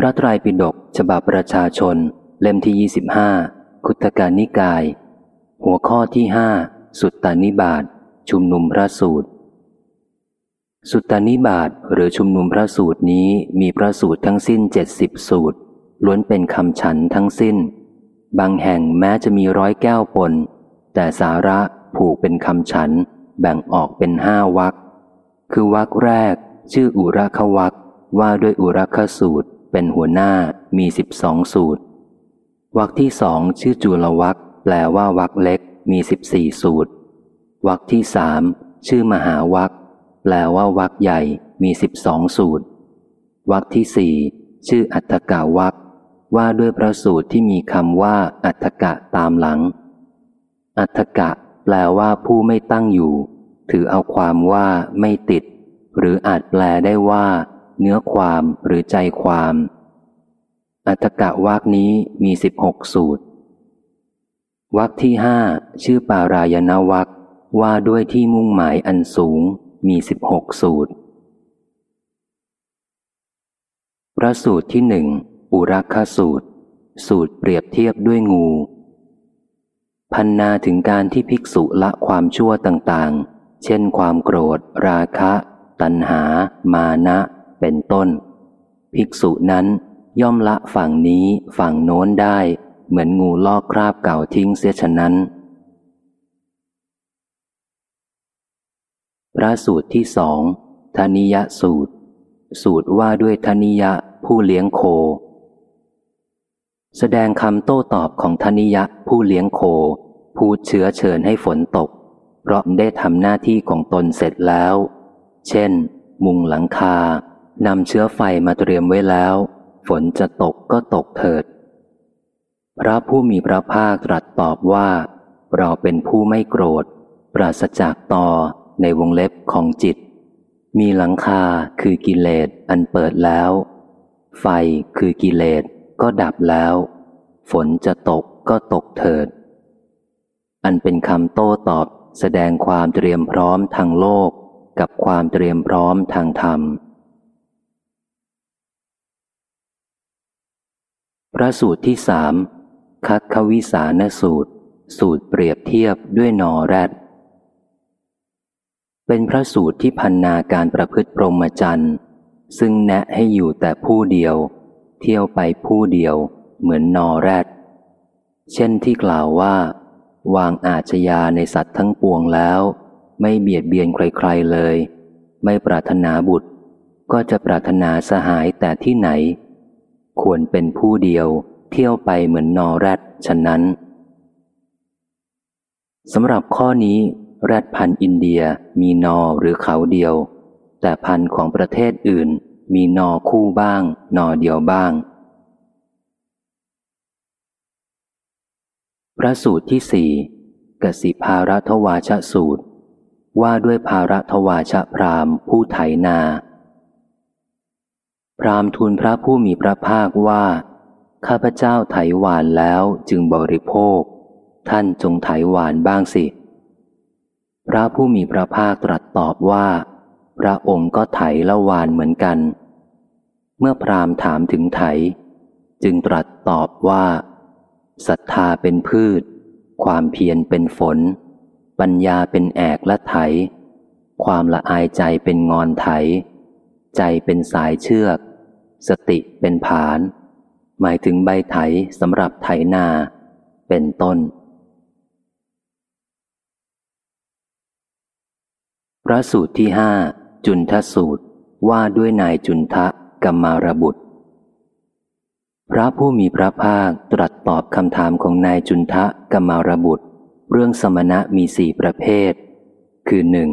พระไตรปิฎกฉบับประชาชน เล่มที่ 25คุตการนิกาย หัวข้อที่ห้าสุตตานิบาตชุมนุมพระสูตร สุตตานิบาตหรือชุมนุมพระสูตรนี้มีพระสูตรทั้งสิ้นเจ็ดสิบสูตร ล้วนเป็นคำฉันทั้งสิ้น บางแห่งแม้จะมีร้อยแก้วปน แต่สาระผูกเป็นคำฉัน แบ่งออกเป็นห้าวักคือวักแรก ชื่ออุราควักว่าด้วยอุราคสูตร เป็นหัวหน้ามีสิบสองสูตร วักที่สองชื่อจุลวักแปลว่าวักเล็กมีสิบสี่สูตร วักที่สามชื่อมหาวักแปลว่าวักใหญ่มีสิบสองสูตร วักที่สี่ชื่ออัตถกาวักว่าด้วยพระสูตรที่มีคำว่า อัตถกะตามหลัง อัตถกะ แปลว่าผู้ไม่ตั้งอยู่ ถือเอาความว่าไม่ติด หรืออาจแปลได้ว่า เนื้อความหรือใจความ อัตกะวักนี้มีสิบหกสูตรวักที่ห้าชื่อปารายณวักว่าด้วยที่มุ่งหมายอันสูงมีสิบหกสูตร พระสูตรที่หนึ่งอุรักขสูตร สูตรเปรียบเทียบด้วยงู พันนาถึงการที่ภิกษุละความชั่วต่างๆ เช่นความโกรธ ราคะ ตัณหา มานะ เป็นต้น ภิกษุนั้นย่อมละฝั่งนี้ฝั่งโน้นได้ เหมือนงูลอกคราบเก่าทิ้งเสียฉะนั้น พระสูตรที่สองธนิยสูตร สูตรว่าด้วยธนิยะผู้เลี้ยงโค แสดงคำโต้ตอบของธนิยะผู้เลี้ยงโค พูดเชื้อเชิญให้ฝนตก เพราะได้ทำหน้าที่ของตนเสร็จแล้ว เช่น มุงหลังคา นำเชื้อไฟมาเตรียมไว้แล้ว ฝนจะตกก็ตกเถิด พระผู้มีพระภาคตรัสตอบว่า เราเป็นผู้ไม่โกรธ ปราศจากต่อในวงเล็บของจิต มีหลังคาคือกิเลสอันเปิดแล้ว ไฟคือกิเลสก็ดับแล้ว ฝนจะตกก็ตกเถิด อันเป็นคำโต้ตอบแสดงความเตรียมพร้อมทางโลกกับความเตรียมพร้อมทางธรรม พระสูตรที่สามคัควิสานสูตร สูตรเปรียบเทียบด้วยนอแรด เป็นพระสูตรที่พันนาการประพฤติปรมจันทร์ซึ่งแนะให้อยู่แต่ผู้เดียว เที่ยวไปผู้เดียว เหมือนนอแรด เช่นที่กล่าวว่า วางอาชญาในสัตว์ทั้งปวงแล้ว ไม่เบียดเบียนใครๆเลย ไม่ปรารถนาบุตร ก็จะปรารถนาสหายแต่ที่ไหน ควรเป็นผู้เดียว เที่ยวไปเหมือนนอแรดฉะนั้นสำหรับข้อนี้แรดพันอินเดียมีนอหรือเขาเดียว แต่พันของประเทศอื่น มีนอคู่บ้าง นอเดียวบ้าง พระสูตรที่สี่กสิภารัทวาชสูตร ว่าด้วยภารัทวาชพรามผู้ไถนา พรามทูลพระผู้มีพระภาคว่า ข้าพเจ้าไถหวานแล้วจึงบริโภค ท่านจงไถหวานบ้างสิ พระผู้มีพระภาคตรัสตอบว่า พระองค์ก็ไถละหวานเหมือนกัน เมื่อพรามถามถึงไถ จึงตรัสตอบว่าศรัทธาเป็นพืช ความเพียรเป็นฝน ปัญญาเป็นแอกและไถ ความละอายใจเป็นงอนไถ ใจเป็นสายเชือก สติเป็นผาน หมายถึงใบไถสำหรับไถนา เป็นต้น พระสูตรที่ห้าจุนทสูตรว่าด้วยนายจุนทะกัมมารบุตร พระผู้มีพระภาคตรัสตอบคำถามของนายจุนทะกัมมารบุตร เรื่องสมณะมีสี่ประเภท คือหนึ่ง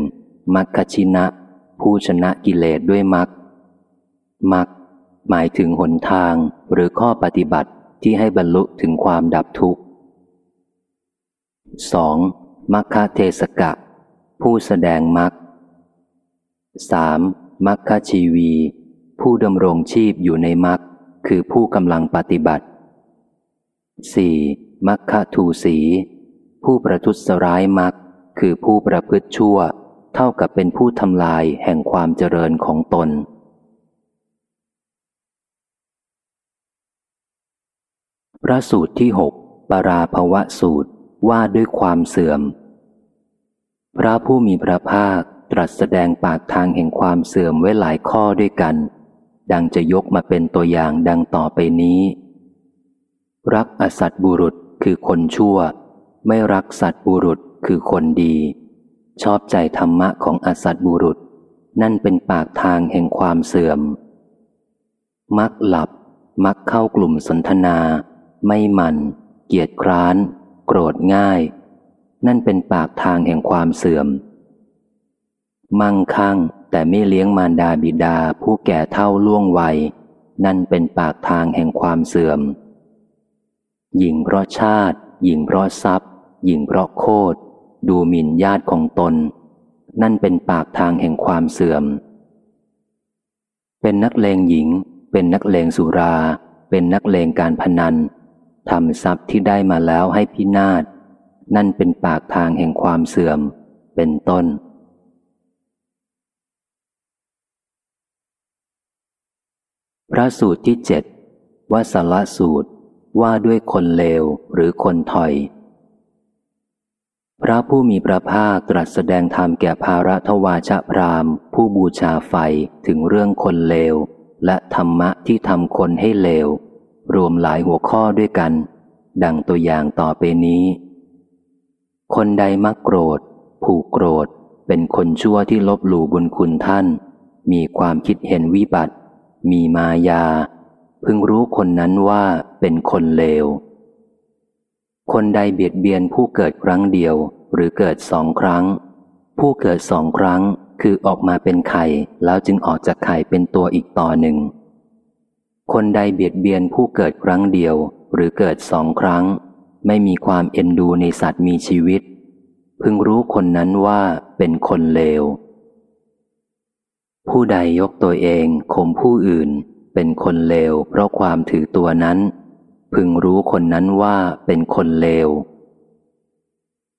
มัคคชินะ ผู้ชนะกิเลสด้วยมัคมัค หมายถึงหนทางหรือข้อปฏิบัติที่ให้บรรลุถึงความดับทุกข์ 2. มัคคเทศกะ ผู้แสดงมัค 3. มัคคชีวี ผู้ดำรงชีพอยู่ในมัคคือผู้กำลังปฏิบัติ 4. มัคคทูสี ผู้ประทุษร้ายมัคคือผู้ประพฤติชั่ว เท่ากับเป็นผู้ทำลายแห่งความเจริญของตน พระสูตรที่หกปราภวะสูตรว่าด้วยความเสื่อม พระผู้มีพระภาคตรัสแสดงปากทางแห่งความเสื่อมไว้หลายข้อด้วยกัน ดังจะยกมาเป็นตัวอย่างดังต่อไปนี้ รักอสัตบุรุษคือคนชั่ว ไม่รักสัตบุรุษคือคนดี ชอบใจธรรมะของอสัตบุรุษ นั่นเป็นปากทางแห่งความเสื่อม มักหลับมักเข้ากลุ่มสนทนา ไม่มัน เกียจคร้าน โกรธง่าย นั่นเป็นปากทางแห่งความเสื่อม มั่งคั่งแต่ไม่เลี้ยงมารดาบิดาผู้แก่เท่าล่วงวัย นั่นเป็นปากทางแห่งความเสื่อม หญิงเพราะชาติ หญิงเพราะทรัพย์ หญิงเพราะโคดดูหมิ่นญาติของตน นั่นเป็นปากทางแห่งความเสื่อม เป็นนักเลงหญิง เป็นนักเลงสุรา เป็นนักเลงการพนัน ทำทรัพย์ที่ได้มาแล้วให้พินาศ นั่นเป็นปากทางแห่งความเสื่อม เป็นต้น พระสูตรที่เจ็ดวัสละสูตรว่าด้วยคนเลวหรือคนถอย พระผู้มีพระภาคตรัสแสดงธรรมแก่ภาระทวาชพรามผู้บูชาไฟถึงเรื่องคนเลว และธรรมะที่ทำคนให้เลว รวมหลายหัวข้อด้วยกัน ดังตัวอย่างต่อไปนี้ คนใดมักโกรธ ผูกโกรธ เป็นคนชั่วที่ลบหลู่บุญคุณท่าน มีความคิดเห็นวิบัติ มีมายา พึงรู้คนนั้นว่าเป็นคนเลว คนใดเบียดเบียนผู้เกิดครั้งเดียวหรือเกิดสองครั้ง ผู้เกิดสองครั้งคือออกมาเป็นไข่แล้วจึงออกจากไข่เป็นตัวอีกต่อหนึ่ง คนใดเบียดเบียนผู้เกิดครั้งเดียวหรือเกิดสองครั้ง ไม่มีความเอ็นดูในสัตว์มีชีวิต พึงรู้คนนั้นว่าเป็นคนเลว ผู้ใดยกตัวเองข่มผู้อื่น เป็นคนเลวเพราะความถือตัวนั้น พึงรู้คนนั้นว่าเป็นคนเลว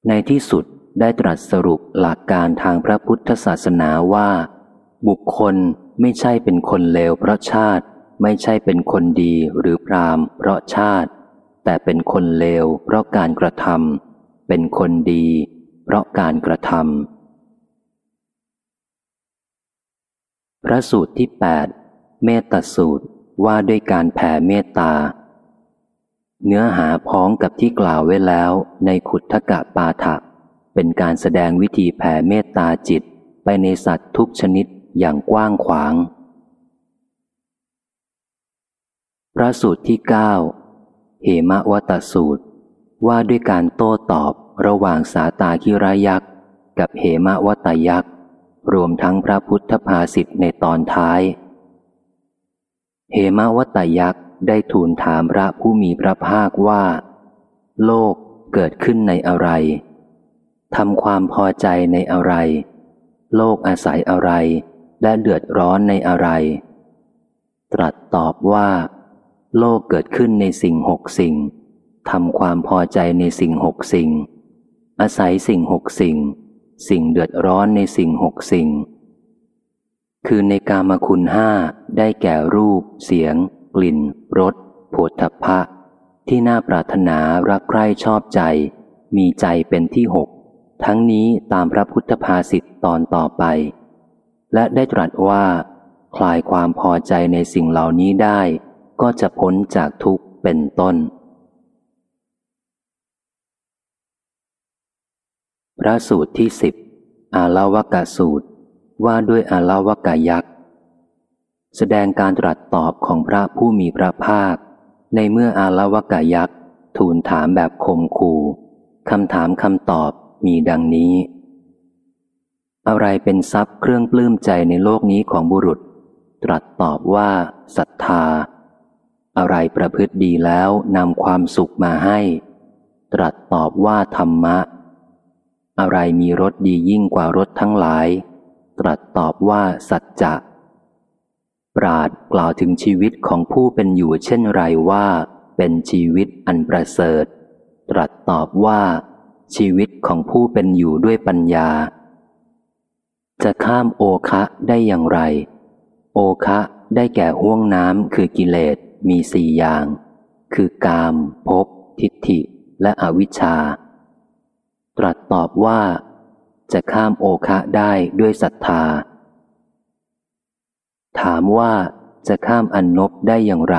ในที่สุดได้ตรัสสรุปหลักการทางพระพุทธศาสนาว่า บุคคลไม่ใช่เป็นคนเลวเพราะชาติ ไม่ใช่เป็นคนดีหรือพรามเพราะชาติ แต่เป็นคนเลวเพราะการกระทำเป็นคนดี เพราะการกระทำพระสูตรที่ 8 เมตตาสูตรว่าด้วยการแผ่เมตตา เนื้อหาพ้องกับที่กล่าวไว้แล้วในขุทธกะปาฐะเป็นการแสดงวิธีแผ่เมตตาจิตไปในสัตว์ทุกชนิดอย่างกว้างขวาง พระสูตรที่เก้าเหมะวัตสูตร ว่าด้วยการโต้ตอบระหว่างสาตาคิรายักษ์ กับเหมะวัตยักษ์ รวมทั้งพระพุทธภาษิตในตอนท้าย เหมะวัตยักษ์ได้ทูลถามพระผู้มีพระภาคว่า โลกเกิดขึ้นในอะไรทำความพอใจในอะไร โลกอาศัยอะไร และเดือดร้อนในอะไร ตรัสตอบว่า โลกเกิดขึ้นในสิ่งหกสิ่งทำความพอใจในสิ่งหกสิ่ง อาศัยสิ่งหกสิ่ง สิ่งเดือดร้อนในสิ่งหกสิ่ง คือในกามคุณห้าได้แก่รูป เสียง กลิ่นรสโผฏฐพะ ที่น่าปรารถนารักใคร่ชอบใจ มีใจเป็นที่หกทั้งนี้ตามพระพุทธภาษิตตอนต่อไป และได้ตรัสว่า คลายความพอใจในสิ่งเหล่านี้ได้ ก็จะพ้นจากทุกข์เป็นต้น พระสูตรที่สิบอาลาวกะสูตรว่าด้วยอาลาวกะยักษ์ แสดงการตรัสตอบของพระผู้มีพระภาค ในเมื่ออาลาวกะยักษ์ ทูลถามแบบคมคูคำถามคำตอบมีดังนี้ อะไรเป็นทรัพย์เครื่องปลื้มใจในโลกนี้ของบุรุษ ตรัสตอบว่าศรัทธา อะไรประพฤติดีแล้วนำความสุขมาให้ ตรัสตอบว่าธรรมะ อะไรมีรสดียิ่งกว่ารสทั้งหลาย ตรัสตอบว่าสัจจะ ปราดกล่าวถึงชีวิตของผู้เป็นอยู่เช่นไรว่า เป็นชีวิตอันประเสริฐ ตรัสตอบว่า ชีวิตของผู้เป็นอยู่ด้วยปัญญา จะข้ามโอคะได้อย่างไร โอคะได้แก่ห่วงน้ำคือกิเลส มีสี่อย่าง คือกามภพทิฏฐิ และอวิชชา ตรัสตอบว่า จะข้ามโอคะได้ด้วยศรัทธา ถามว่าจะข้ามอันนบได้อย่างไร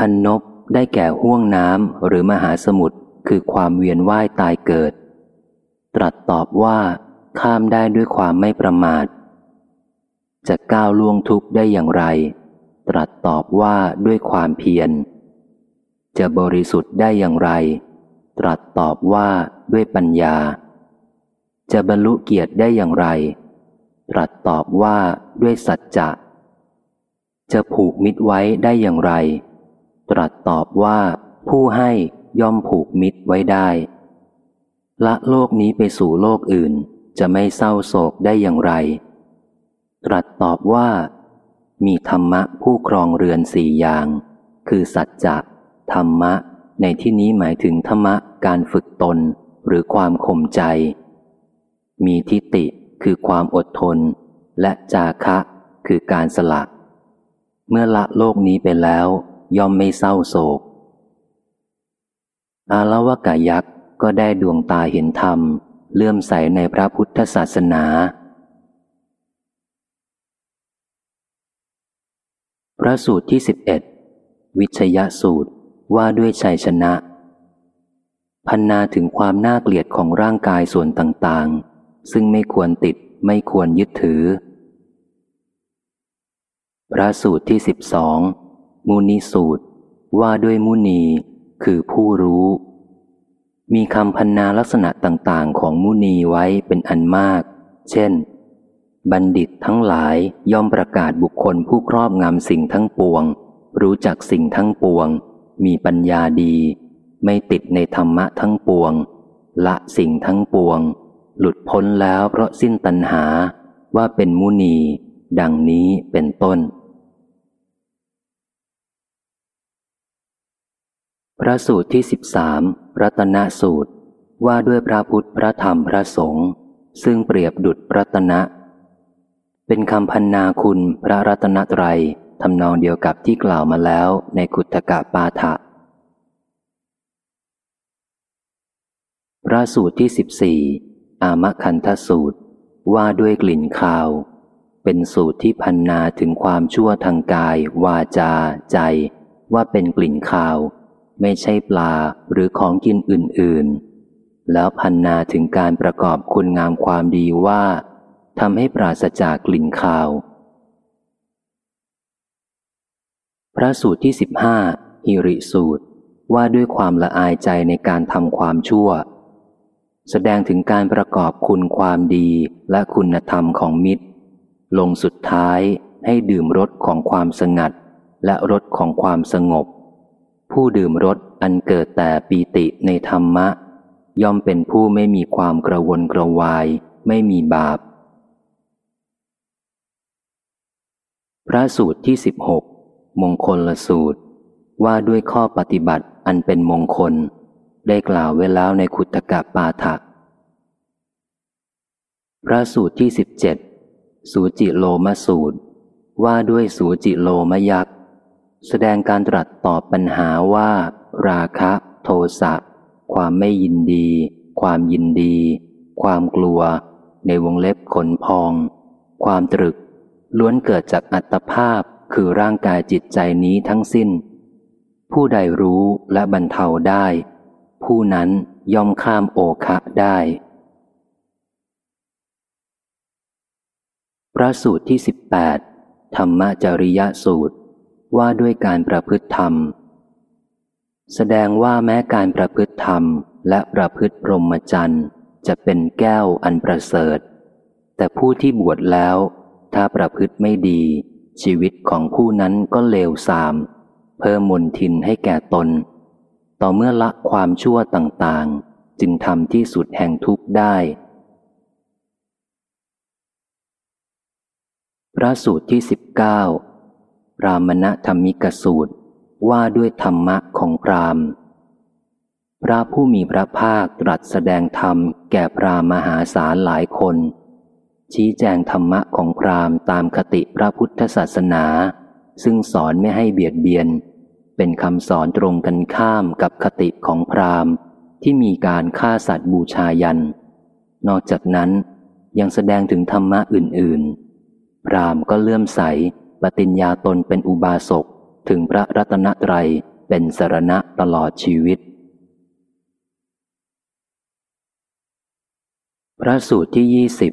อันนบได้แก่ห่วงน้ำหรือมหาสมุทรคือความเวียนว่ายตายเกิด ตรัสตอบว่า ข้ามได้ด้วยความไม่ประมาท จะก้าวล่วงทุกข์ได้อย่างไร ตรัสตอบว่าด้วยความเพียร จะบริสุทธิ์ได้อย่างไร ตรัสตอบว่าด้วยปัญญา จะบรรลุเกียรติได้อย่างไร ตรัสตอบว่าด้วยสัจจะ จะผูกมิตรไว้ได้อย่างไร ตรัสตอบว่าผู้ให้ย่อมผูกมิตรไว้ได้ ละโลกนี้ไปสู่โลกอื่น จะไม่เศร้าโศกได้อย่างไร ตรัสตอบว่า มีธรรมะผู้ครองเรือนสี่อย่าง คือสัจจะธรรมะ ในที่นี้หมายถึงธรรมะการฝึกตนหรือความข่มใจ มีทิฏฐิคือความอดทน และจาคะคือการสละเมื่อละโลกนี้ไปแล้ว ย่อมไม่เศร้าโศก อาลวกายักษ์ก็ได้ดวงตาเห็นธรรม เลื่อมใสในพระพุทธศาสนา พระสูตรที่สิบเอ็ดวิชยสูตรว่าด้วยชัยชนะ พันนาถึงความน่าเกลียดของร่างกายส่วนต่างๆ ซึ่งไม่ควรติดไม่ควรยึดถือ พระสูตรที่สิบสองมุนีสูตร ว่าด้วยมุนี คือผู้รู้ มีคำพันนาลักษณะต่างๆ ของมุนีไว้เป็นอันมาก เช่น บัณฑิตทั้งหลายย่อมประกาศบุคคลผู้ครอบงำสิ่งทั้งปวง รู้จักสิ่งทั้งปวง มีปัญญาดี ไม่ติดในธรรมะทั้งปวง ละสิ่งทั้งปวง หลุดพ้นแล้วเพราะสิ้นตัณหาว่าเป็นมุนี ดังนี้เป็นต้น พระสูตรที่สิบสามรัตนสูตรว่าด้วยพระพุทธพระธรรมพระสงฆ์ซึ่งเปรียบดุจรัตนะ เป็นคำพันนาคุณพระรัตนตรัยทำนองเดียวกับที่กล่าวมาแล้วในกุตกะปาฐะพระสูตรที่สิบสี่อามคันทสูตรว่าด้วยกลิ่นคาว เป็นสูตรที่พันนาถึงความชั่วทางกาย วาจา ใจ ว่าเป็นกลิ่นคาว ไม่ใช่ปลาหรือของกินอื่น ๆ แล้วพันนาถึงการประกอบคุณงามความดีว่า ทำให้ปราศจากกลิ่นคาว พระสูตรที่สิบห้าฮิริสูตร ว่าด้วยความละอายใจในการทำความชั่ว แสดงถึงการประกอบคุณความดีและคุณธรรมของมิตร ลงสุดท้ายให้ดื่มรสของความสงัด และรสของความสงบ ผู้ดื่มรสอันเกิดแต่ปีติในธรรมะ ย่อมเป็นผู้ไม่มีความกระวนกระวาย ไม่มีบาป พระสูตรที่สิบหกมงคลละสูตร ว่าด้วยข้อปฏิบัติอันเป็นมงคล ได้กล่าวไว้แล้วในขุตกะปาฐะพระสูตรที่สิบเจ็ดสูจิโลมสูตร ว่าด้วยสูจิโลมยักษ์ แสดงการตรัสตอบปัญหาว่า ราคะ โทสะ ความไม่ยินดี ความยินดี ความกลัว ในวงเล็บขนพอง ความตรึก ล้วนเกิดจากอัตภาพคือร่างกายจิตใจนี้ทั้งสิ้น ผู้ใดรู้และบรรเทาได้ ผู้นั้นย่อมข้ามโอคะได้ พระสูตรที่สิบแปดธรรมจริยสูตรว่าด้วยการประพฤติธรรม แสดงว่าแม้การประพฤติธรรมและประพฤติพรหมจรรย์จะเป็นแก้วอันประเสริฐ แต่ผู้ที่บวชแล้ว ถ้าประพฤติไม่ดี ชีวิตของผู้นั้นก็เลวทราม เพิ่มมนทินให้แก่ตน ต่อเมื่อละความชั่วต่างๆ จึงทำที่สุดแห่งทุกข์ได้ พระสูตรที่สิบเก้ารามณธรรมิกสูตรว่าด้วยธรรมะของพรามพระผู้มีพระภาคตรัสแสดงธรรมแก่พรามมหาศาลหลายคน ชี้แจงธรรมะของพรามตามคติพระพุทธศาสนา ซึ่งสอนไม่ให้เบียดเบียน เป็นคำสอนตรงกันข้ามกับคติของพราหมณ์ ที่มีการฆ่าสัตว์บูชายัน นอกจากนั้นยังแสดงถึงธรรมะอื่นๆ พราหมณ์ก็เลื่อมใสปฏิญญาตนเป็นอุบาสกถึงพระรัตนตรัยเป็นสรณะตลอดชีวิต พระสูตรที่ยี่สิบ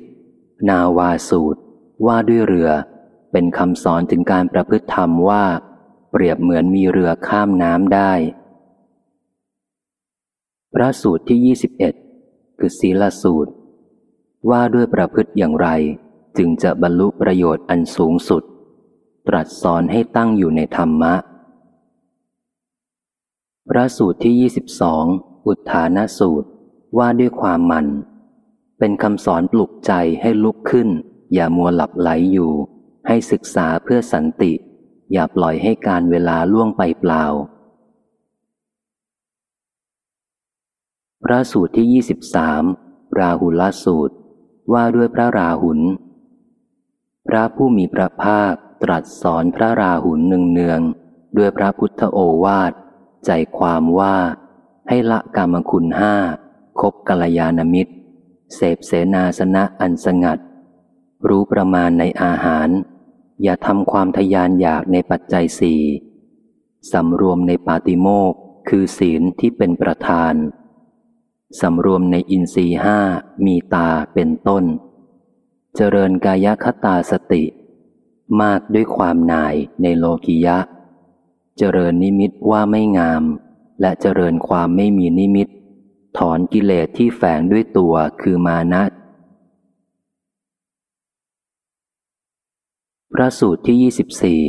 นาวาสูตร ว่าด้วยเรือ เป็นคำสอนถึงการประพฤติธรรมว่า เปรียบเหมือนมีเรือข้ามน้ำได้ พระสูตรที่ยี่สิบเอ็ดคือศีลสูตร ว่าด้วยประพฤติอย่างไร จึงจะบรรลุประโยชน์อันสูงสุด ตรัสสอนให้ตั้งอยู่ในธรรมะ พระสูตรที่ยี่สิบสองอุทานสูตรว่าด้วยความมัน เป็นคำสอนปลุกใจให้ลุกขึ้น อย่ามัวหลับไหลอยู่ ให้ศึกษาเพื่อสันติ อย่าปล่อยให้การเวลาล่วงไปเปล่า พระสูตรที่ยี่สิบสามราหุลสูตร ว่าด้วยพระราหุล พระผู้มีพระภาคตรัสสอนพระราหุลหนึ่งเนือง ด้วยพระพุทธโอวาท ใจความว่า ให้ละกรรมคุณห้าคบกัลยาณมิตร เสพเสนาสนะอันสงัด รู้ประมาณในอาหาร อย่าทำความทยานอยากในปัจจัยสี่สำรวมในปาติโมกคือศีลที่เป็นประธานสำรวมในอินทรีห้ามีตาเป็นต้น เจริญกายคตาสติ มากด้วยความนายในโลกิยะ เจริญนิมิตว่าไม่งาม และเจริญความไม่มีนิมิต ถอนกิเลสที่แฝงด้วยตัวคือมานะพระสูตรที่ยี่สิบสี่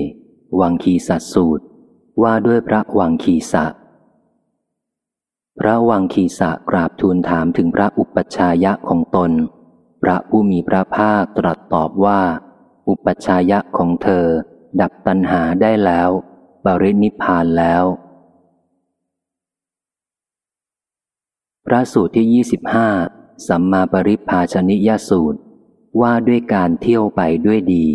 วังคีสัตสูตร ว่าด้วยพระวังคีสะ พระวังคีสะกราบทูลถามถึงพระอุปัชายะของตน พระผู้มีพระภาคตรัสตอบว่า อุปัชายะของเธอ ดับตัณหาได้แล้ว บรินิพานแล้ว พระสูตรที่ยี่สิบห้าสัมมาปริภาชนิยสูตร ว่าด้วยการเที่ยวไปด้วยดี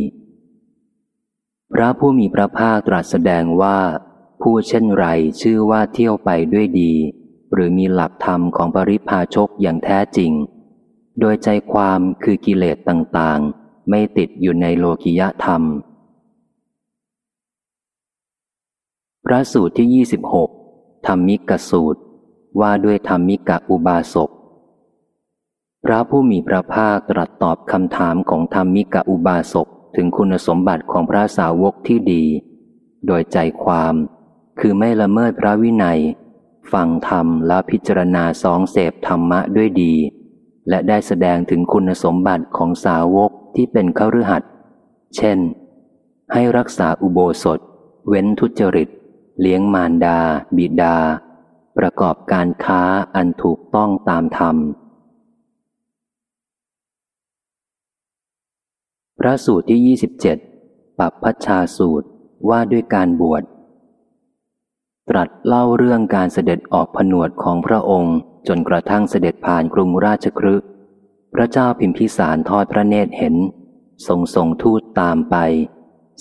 พระผู้มีพระภาคตรัสแสดงว่า ผู้เช่นไรชื่อว่าเที่ยวไปด้วยดี หรือมีหลักธรรมของปริพาชกอย่างแท้จริง โดยใจความคือกิเลสต่างๆ ไม่ติดอยู่ในโลกิยธรรม พระสูตรที่ 26ธรรมิกสูตร ว่าด้วยธรรมิกะอุบาสก พระผู้มีพระภาคตรัสตอบคำถามของธรรมิกะอุบาสกถึงคุณสมบัติของพระสาวกที่ดี โดยใจความคือไม่ละเมิดพระวินัย ฟังธรรมและพิจารณาสองเสพธรรมะด้วยดี และได้แสดงถึงคุณสมบัติของสาวกที่เป็นขรือหัดเช่น ให้รักษาอุโบสถ เว้นทุจริต เลี้ยงมารดา บิดา ประกอบการค้าอันถูกต้องตามธรรม พระสูตรที่ 27 ปัปพัชชาสูตรว่าด้วยการบวช ตรัสเล่าเรื่องการเสด็จออกผนวดของพระองค์ จนกระทั่งเสด็จผ่านกรุงราชครึพระเจ้าพิมพิสารทอดพระเนตรเห็น ทรงส่งทูตตามไป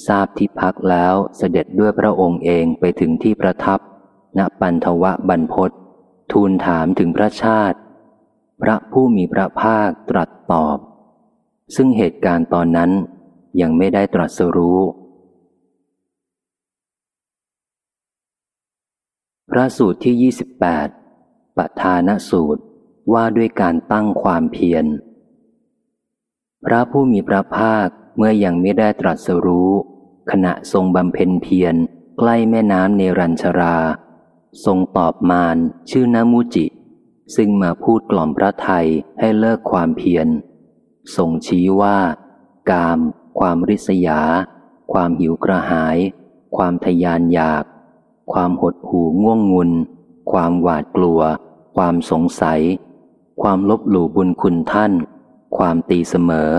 ทราบที่พักแล้วเสด็จด้วยพระองค์เองไปถึงที่ประทับ ณปันทวะบรรพศทูลถามถึงพระชาติ พระผู้มีพระภาคตรัสตอบ ซึ่งเหตุการณ์ตอนนั้นยังไม่ได้ตรัสรู้ พระสูตรที่ 28ปทานสูตรว่าด้วยการตั้งความเพียร พระผู้มีพระภาคเมื่อยังไม่ได้ตรัสรู้ ขณะทรงบำเพ็ญเพียรใกล้แม่น้ำเนรัญชรา ทรงตอบมารชื่อนามุจิ ซึ่งมาพูดกล่อมพระไทยให้เลิกความเพียรทรงชี้ว่า กาม ความริษยา ความหิวกระหาย ความทยานอยาก ความหดหู่ง่วงงุน ความหวาดกลัว ความสงสัย ความลบหลู่บุญคุณท่าน ความตีเสมอ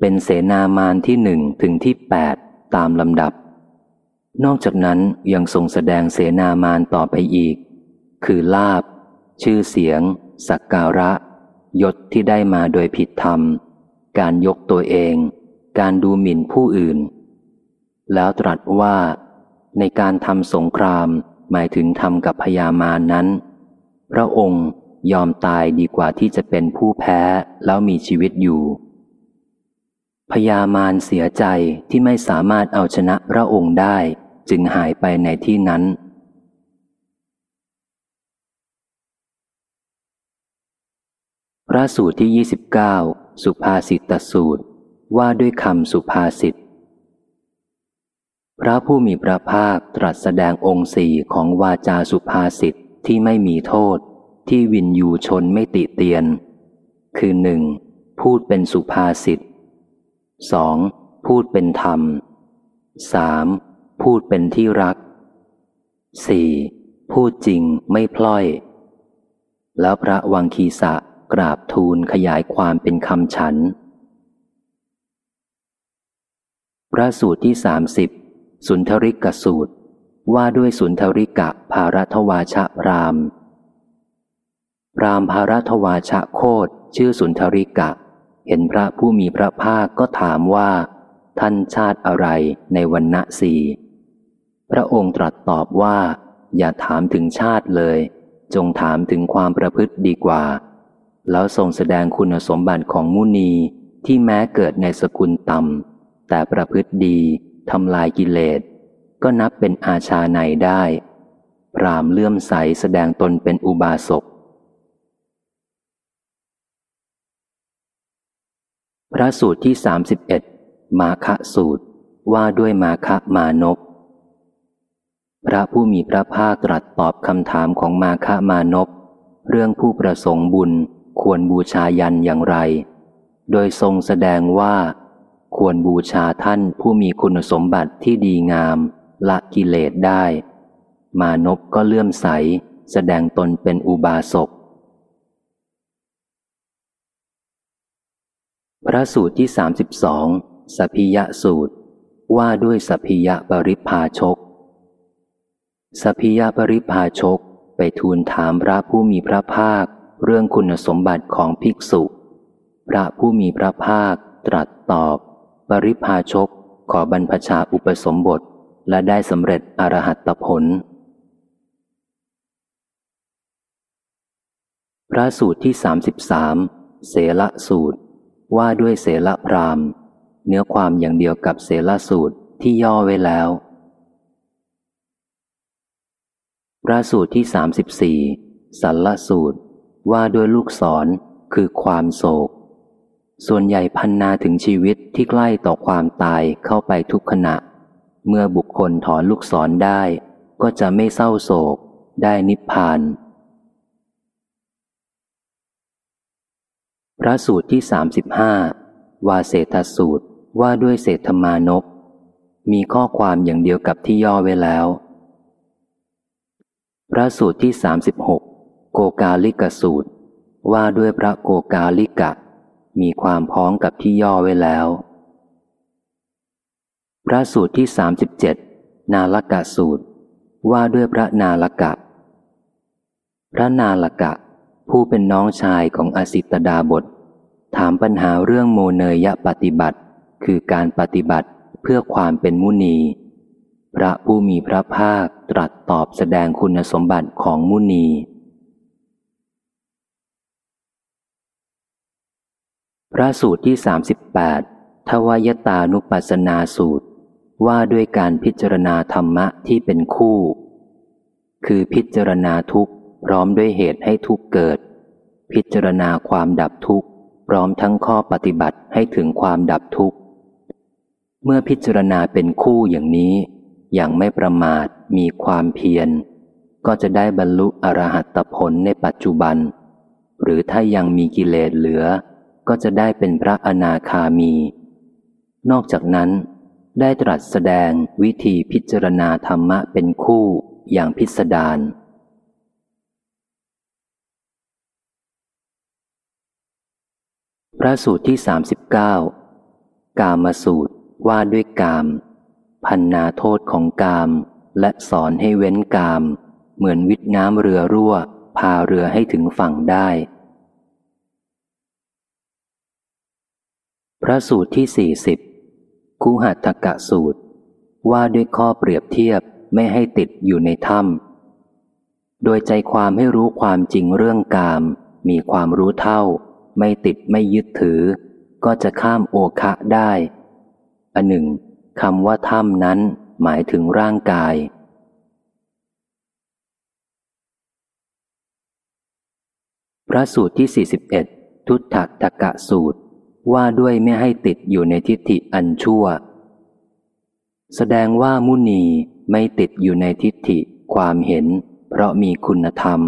เป็นเสนามานที่หนึ่งถึงที่แปดตามลำดับ นอกจากนั้นยังทรงแสดงเสนามานต่อไปอีก คือลาบ ชื่อเสียง สักการะ ยศที่ได้มาโดยผิดธรรม การยกตัวเอง การดูหมิ่นผู้อื่น แล้วตรัสว่า ในการทำสงครามหมายถึงทำกับพญามารนั้น พระองค์ยอมตายดีกว่าที่จะเป็นผู้แพ้แล้วมีชีวิตอยู่พญามารเสียใจที่ไม่สามารถเอาชนะพระองค์ได้ จึงหายไปในที่นั้น พระสูตรที่ 29 สุภาษิตตสูตรว่าด้วยคำสุภาษิต พระผู้มีพระภาคตรัสแสดงองค์สี่ของวาจาสุภาษิตที่ไม่มีโทษ ที่วินยูชนไม่ติเตียน คือหนึ่งพูดเป็นสุภาษิตสองพูดเป็นธรรมสาม พูดเป็นที่รักสี่พูดจริงไม่พล่อย แล้วพระวังคีสะกราบทูลขยายความเป็นคำฉัน พระสูตรที่สามสิบสุนทริกสูตร ว่าด้วยสุนทริกะภารัทวาชะพรามพรามภารัทวาชะโคดชื่อสุนทริกะ เห็นพระผู้มีพระภาคก็ถามว่า ท่านชาติอะไรในวันณะสี พระองค์ตรัสตอบว่า อย่าถามถึงชาติเลย จงถามถึงความประพฤติดีกว่า แล้วทรงแสดงคุณสมบัติของมุนีที่แม้เกิดในสกุลต่ำแต่ประพฤติดีทำลายกิเลส ก็นับเป็นอาชาในได้ พรามเลื่อมใสแสดงตนเป็นอุบาสก พระสูตรที่สามสิบเอ็ดมาคะสูตรว่าด้วยมาคะมานพ พระผู้มีพระภาคตรัสตอบคำถามของมาคะมานพเรื่องผู้ประสงค์บุญควรบูชายันอย่างไร โดยทรงแสดงว่า ควรบูชาท่านผู้มีคุณสมบัติที่ดีงาม ละกิเลสได้ มานพก็เลื่อมใส แสดงตนเป็นอุบาสก พระสูตรที่สามสิบสองสพิยะสูตร ว่าด้วยสพิยะปริพาชก สพิยปริพาชกไปทูลถามพระผู้มีพระภาค เรื่องคุณสมบัติของภิกษุ พระผู้มีพระภาคตรัสตอบ ปริพาชกขอบรรพชาอุปสมบทและได้สำเร็จอรหัตผล พระสูตรที่สามสิบสามเสละสูตร ว่าด้วยเสละพรามเนื้อความอย่างเดียวกับเสละสูตรที่ย่อไว้แล้ว พระสูตรที่สามสิบสี่สัลละสูตร ว่าด้วยลูกศรคือความโศก ส่วนใหญ่พันนาถึงชีวิตที่ใกล้ต่อความตายเข้าไปทุกขณะ เมื่อบุคคลถอนลูกศรได้ ก็จะไม่เศร้าโศก ได้นิพพาน พระสูตรที่สามสิบห้าวาเศธสูตรว่าด้วยเศรษฐมานพมีข้อความอย่างเดียวกับที่ย่อไว้แล้ว พระสูตรที่สามสิบหกโกกาลิกสูตร ว่าด้วยพระโกกาลิกะ มีความพ้องกับที่ย่อไว้แล้ว พระสูตรที่สามสิบเจ็ดนาลกะสูตร ว่าด้วยพระนาลกะ พระนาลกะ ผู้เป็นน้องชายของอสิตดาบท ถามปัญหาเรื่องโมเนยปฏิบัติ คือการปฏิบัติเพื่อความเป็นมุนี พระผู้มีพระภาคตรัสตอบแสดงคุณสมบัติของมุนี พระสูตรที่สามสิบแปดทวายตานุปัสนาสูตร ว่าด้วยการพิจารณาธรรมะที่เป็นคู่ คือพิจารณาทุกข์พร้อมด้วยเหตุให้ทุกข์เกิด พิจารณาความดับทุกข์พร้อมทั้งข้อปฏิบัติให้ถึงความดับทุกข์ เมื่อพิจารณาเป็นคู่อย่างนี้ อย่างไม่ประมาทมีความเพียร ก็จะได้บรรลุอรหัตผลในปัจจุบัน หรือถ้ายังมีกิเลสเหลือ ก็จะได้เป็นพระอนาคามี นอกจากนั้น ได้ตรัสแสดงวิธีพิจารณาธรรมะเป็นคู่อย่างพิสดารพระสูตรที่สามสิบเก้ากามสูตรว่าด้วยกาม พันนาโทษของกาม และสอนให้เว้นกาม เหมือนวิทน้ำเรือรั่ว พาเรือให้ถึงฝั่งได้ พระสูตรที่สี่สิบคุหัตถกะสูตร ว่าด้วยข้อเปรียบเทียบไม่ให้ติดอยู่ในถ้ำโดยใจความให้รู้ความจริงเรื่องกาม มีความรู้เท่า ไม่ติดไม่ยึดถือ ก็จะข้ามโอคะได้อันหนึ่ง คำว่าถ้ำนั้นหมายถึงร่างกาย พระสูตรที่ 41 ทุตถตกะสูตร ว่าด้วยไม่ให้ติดอยู่ในทิฏฐิอันชั่ว แสดงว่ามุนีไม่ติดอยู่ในทิฏฐิความเห็น เพราะมีคุณธรรม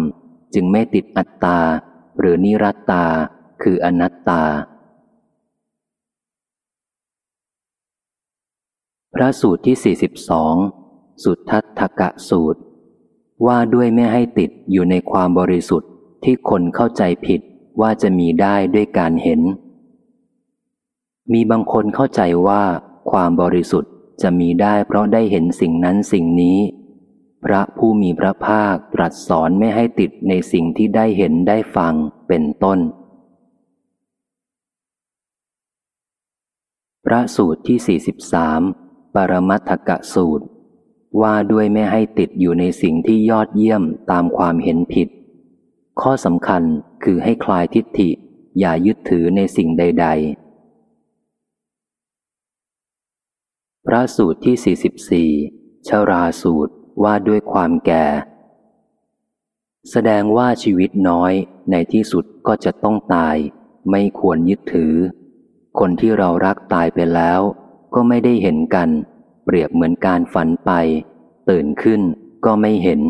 จึงไม่ติดอัตตา หรือนิรัตตา คืออนัตตา พระสูตรที่ 42 สุทัตถกะสูตร ว่าด้วยไม่ให้ติดอยู่ในความบริสุทธิ์ที่คนเข้าใจผิดว่าจะมีได้ด้วยการเห็น มีบางคนเข้าใจว่า ความบริสุทธิ์จะมีได้เพราะได้เห็นสิ่งนั้นสิ่งนี้ พระผู้มีพระภาคตรัสสอนไม่ให้ติดในสิ่งที่ได้เห็นได้ฟังเป็นต้น พระสูตรที่ 43 ปรมัตถกะสูตร ว่าด้วยไม่ให้ติดอยู่ในสิ่งที่ยอดเยี่ยมตามความเห็นผิด ข้อสำคัญคือให้คลายทิฏฐิ อย่ายึดถือในสิ่งใด ๆ พระสูตรที่ 44 ชราสูตรว่าด้วยความแก่ แสดงว่าชีวิตน้อยในที่สุดก็จะต้องตาย ไม่ควรยึดถือ คนที่เรารักตายไปแล้ว ก็ไม่ได้เห็นกัน เปรียบเหมือนการฝันไป ตื่นขึ้นก็ไม่เห็น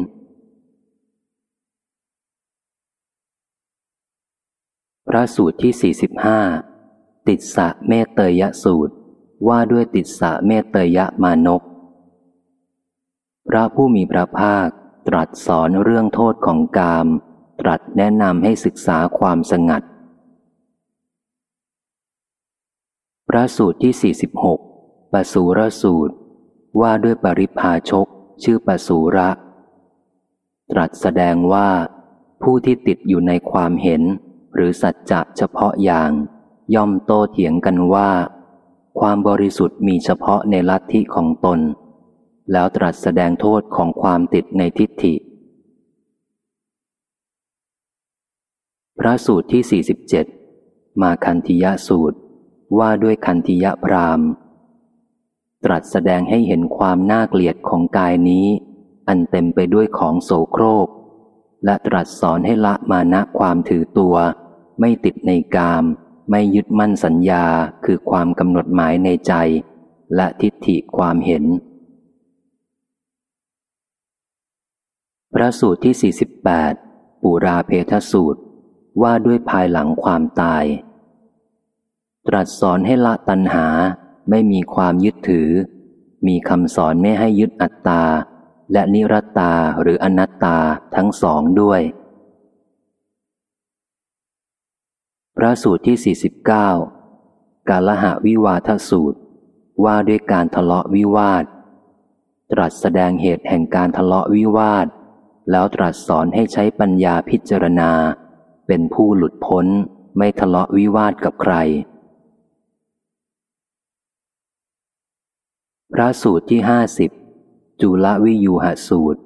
พระสูตรที่ 45 ติดสะเมตเตยสูตร ว่าด้วยติดสะเมตเตยมานก พระผู้มีพระภาคตรัสสอนเรื่องโทษของกาม ตรัสแนะนำให้ศึกษาความสงัด พระสูตรที่ 46 ปสูรสูตร ว่าด้วยปริพาชก ชื่อปสูระ ตรัสแสดงว่า ผู้ที่ติดอยู่ในความเห็น หรือสัจจะเฉพาะอย่าง ย่อมโตเถียงกันว่า ความบริสุทธิ์มีเฉพาะในลัทธิของตน แล้วตรัสแสดงโทษของความติดในทิฏฐิ พระสูตรที่ 47 มาคันธิยสูตร ว่าด้วยคันธิยพราม ตรัสแสดงให้เห็นความน่าเกลียดของกายนี้ อันเต็มไปด้วยของโสโครก และตรัสสอนให้ละมานะความถือตัว ไม่ติดในกาม ไม่ยึดมั่นสัญญาคือความกำหนดหมายในใจ และทิฏฐิความเห็น พระสูตรที่ 48 ปุราเพทสูตร ว่าด้วยภายหลังความตาย ตรัสสอนให้ละตัณหา ไม่มีความยึดถือ มีคำสอนไม่ให้ยึดอัตตา และนิรัตตาหรืออนัตตาทั้งสองด้วย พระสูตรที่ 49 กาลหะวิวาทสูตร ว่าด้วยการทะเลาะวิวาท ตรัสแสดงเหตุแห่งการทะเลาะวิวาท แล้วตรัสสอนให้ใช้ปัญญาพิจารณา เป็นผู้หลุดพ้นไม่ทะเลาะวิวาทกับใคร พระสูตรที่ห้าสิบจุลวิยูหสูตร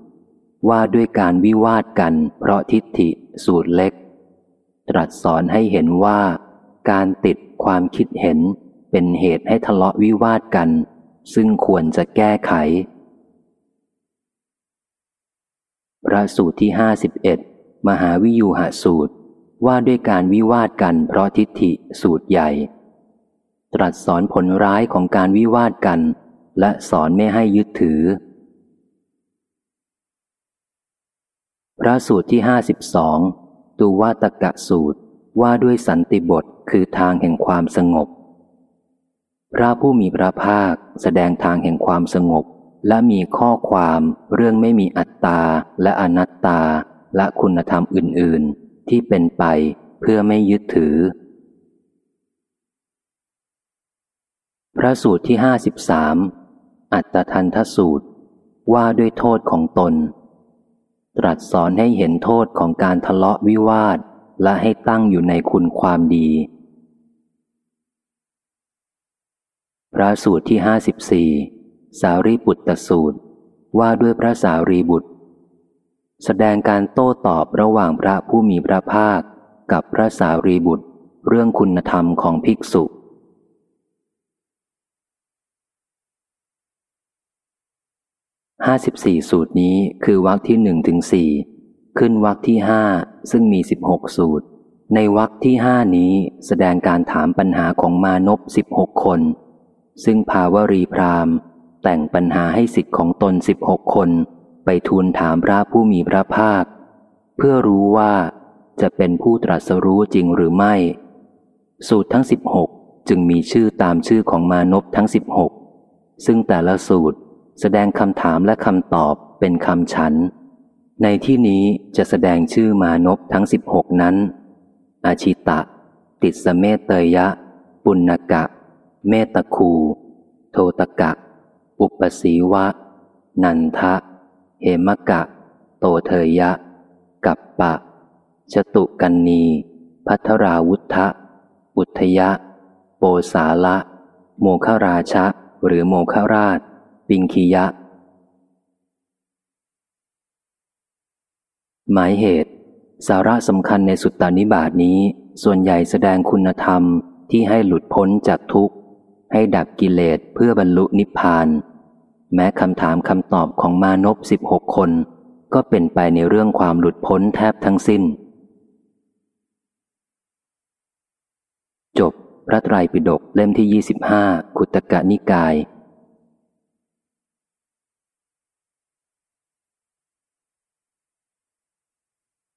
ว่าด้วยการวิวาทกัน เพราะทิฏฐิสูตรเล็ก ตรัสสอนให้เห็นว่า การติดความคิดเห็นเป็นเหตุให้ทะเลาะวิวาทกัน ซึ่งควรจะแก้ไข พระสูตรที่ห้าสิบเอ็ดมหาวิยูหสูตร ว่าด้วยการวิวาทกัน เพราะทิฏฐิสูตรใหญ่ ตรัสสอนผลร้ายของการวิวาทกัน และสอนไม่ให้ยึดถือ พระสูตรที่ห้าสิบสองตูวาตกะสูตรว่าด้วยสันติบทคือทางแห่งความสงบ พระผู้มีพระภาคแสดงทางแห่งความสงบ และมีข้อความเรื่องไม่มีอัตตาและอนัตตาและคุณธรรมอื่น ๆ ที่เป็นไปเพื่อไม่ยึดถือ พระสูตรที่ห้าสิบสาม อัตทันทสูตร ว่าด้วยโทษของตน ตรัสสอนให้เห็นโทษของการทะเลาะวิวาท และให้ตั้งอยู่ในคุณความดี พระสูตรที่ห้าสิบสี่สารีปุตตสูตร ว่าด้วยพระสารีบุตร แสดงการโต้ตอบระหว่างพระผู้มีพระภาค กับพระสารีบุตร เรื่องคุณธรรมของภิกษุ ห้าสิบสี่สูตรนี้คือวรรคที่หนึ่งถึงสี่ขึ้นวรรคที่ห้าซึ่งมีสิบหกสูตร ในวรรคที่ห้านี้แสดงการถามปัญหาของมานพสิบหกคน ซึ่งภาวรีพรามแต่งปัญหาให้สิทธิ์ของตนสิบหกคน ไปทูลถามพระผู้มีพระภาค เพื่อรู้ว่าจะเป็นผู้ตรัสรู้จริงหรือไม่ สูตรทั้งสิบหกจึงมีชื่อตามชื่อของมานพทั้งสิบหกซึ่งแต่ละสูตร แสดงคำถามและคำตอบเป็นคำฉัน ในที่นี้จะแสดงชื่อมานพทั้งสิบหกนั้น อาชิตะ ติสเมตเตยะ ปุณกะ เมตคู โทตกะ อุปสีวะ นันทะ เหมกะ โตเทยะ กัปปะ ชตุกันนี พัทราวุธะ อุทยะ โปสาละ โมคราชะ หรือโมคราช ปิงคียะ หมายเหตุ สาระสำคัญในสุตตานิบาตนี้ ส่วนใหญ่แสดงคุณธรรมที่ให้หลุดพ้นจากทุกข์ ให้ดับกิเลสเพื่อบรรลุนิพพาน แม้คำถามคำตอบของมานพสิบหกคน ก็เป็นไปในเรื่องความหลุดพ้นแทบทั้งสิ้น จบพระไตรปิฎกเล่มที่ 25 ขุตกะนิกาย